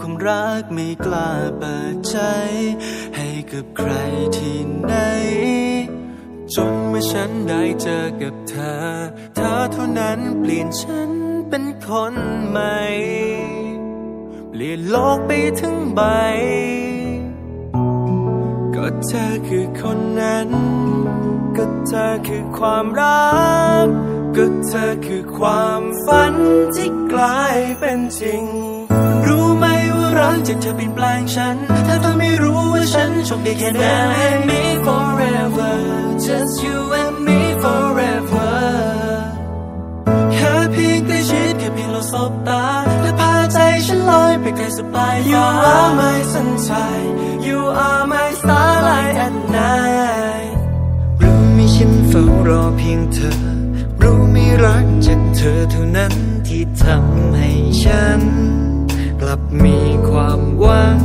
ความรักไม่กล้าเปิดใจ ให้กับใครที่ไหน จนเมื่อฉันได้เจอกับเธอ เธอเท่านั้นเปลี่ยนฉันเป็นคนใหม่ เปลี่ยนโลกไปทั้งใบ ก็เธอคือคนนั้น ก็เธอคือความรัก ก็เธอคือความฝันที่กลายเป็นจริง รู้ไหม ว่ารักจะเธอเปลี่ยนแปลงฉันถ้าเธอไม่รู้ว่าฉันโชคดีแค่ไหน and me forever just you and me forever แค่เพียงใกล้ชิดแค่เพียงเราสบตาและพาใจฉันลอยไปไกลสุดปลายฟ้า You are my sunshine You are my starlight at night รู้ไหมฉันเฝ้ารอเพียงเธอ รู้ไหม่รักจากเธอเท่านั้นที่ทำให้ฉัน กลับมีความหวัง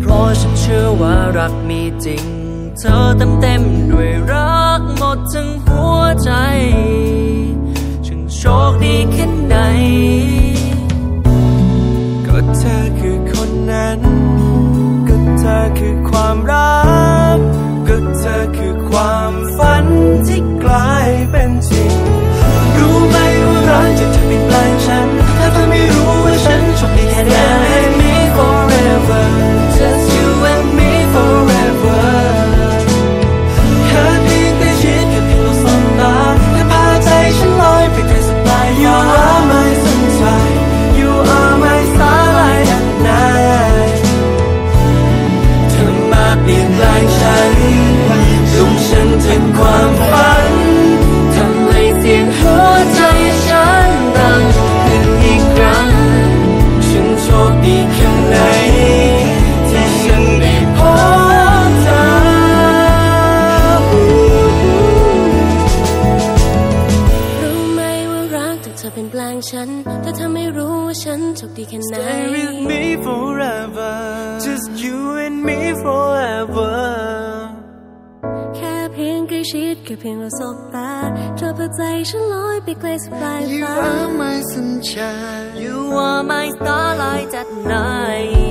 เพราะฉันเชื่อว่ารักมีจริง เธอเต็มเต็มด้วยรักหมดทั้งหัวใจ ฉันโชคดีแค่ไหน เธอเป็นแปลงฉัน แต่เธอไม่รู้ว่าฉันโชคดีแค่ไหน Stay with me forever just you and me forever แค่เพียงใกล้ชิดแค่เพียงเราสบตาเธอพาใจฉันลอยไปไกลสุดปลาย You ฟ้า are my sunshine You are my starlight at night